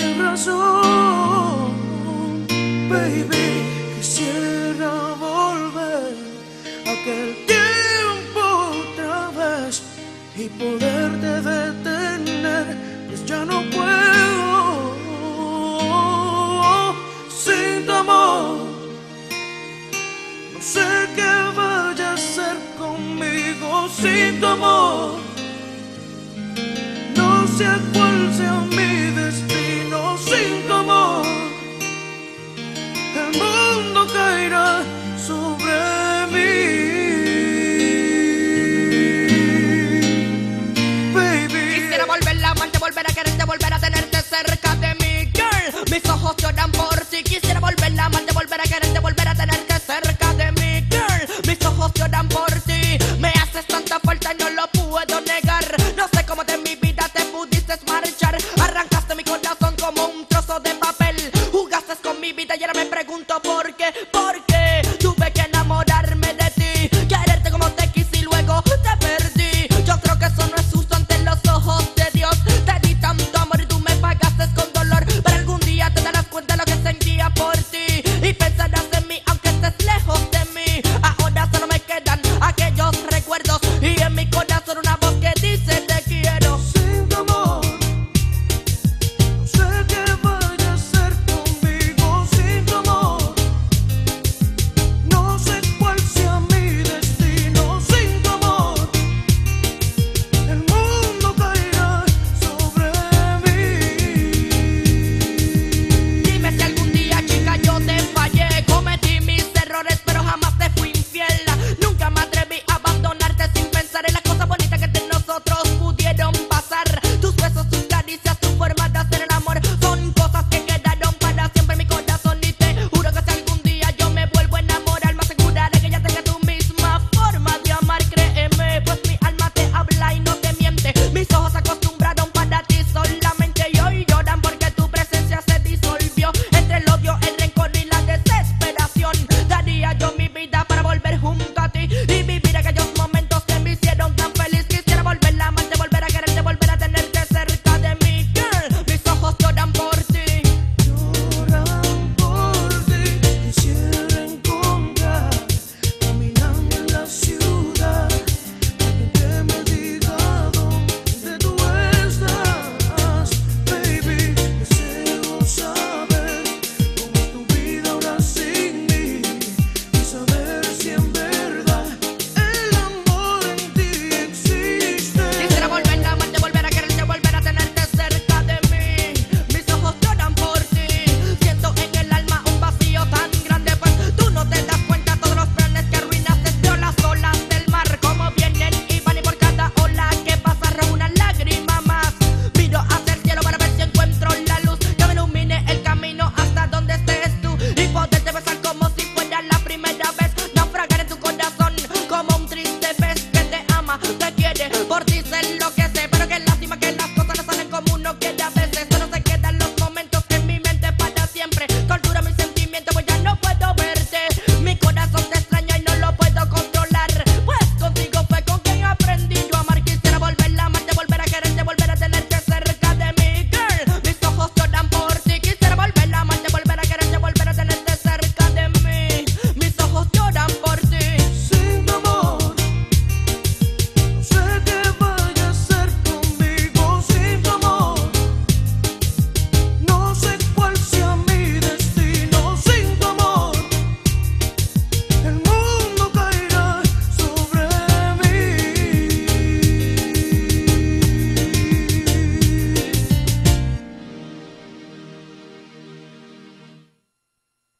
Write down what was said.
sin razón, baby. Quisiera volver a aquel tiempo otra vez y poderte detener, pues ya no puedo sin tu amor. No sé qué vaya a ser conmigo sin tu amor. No sé cuál sea mi up your damn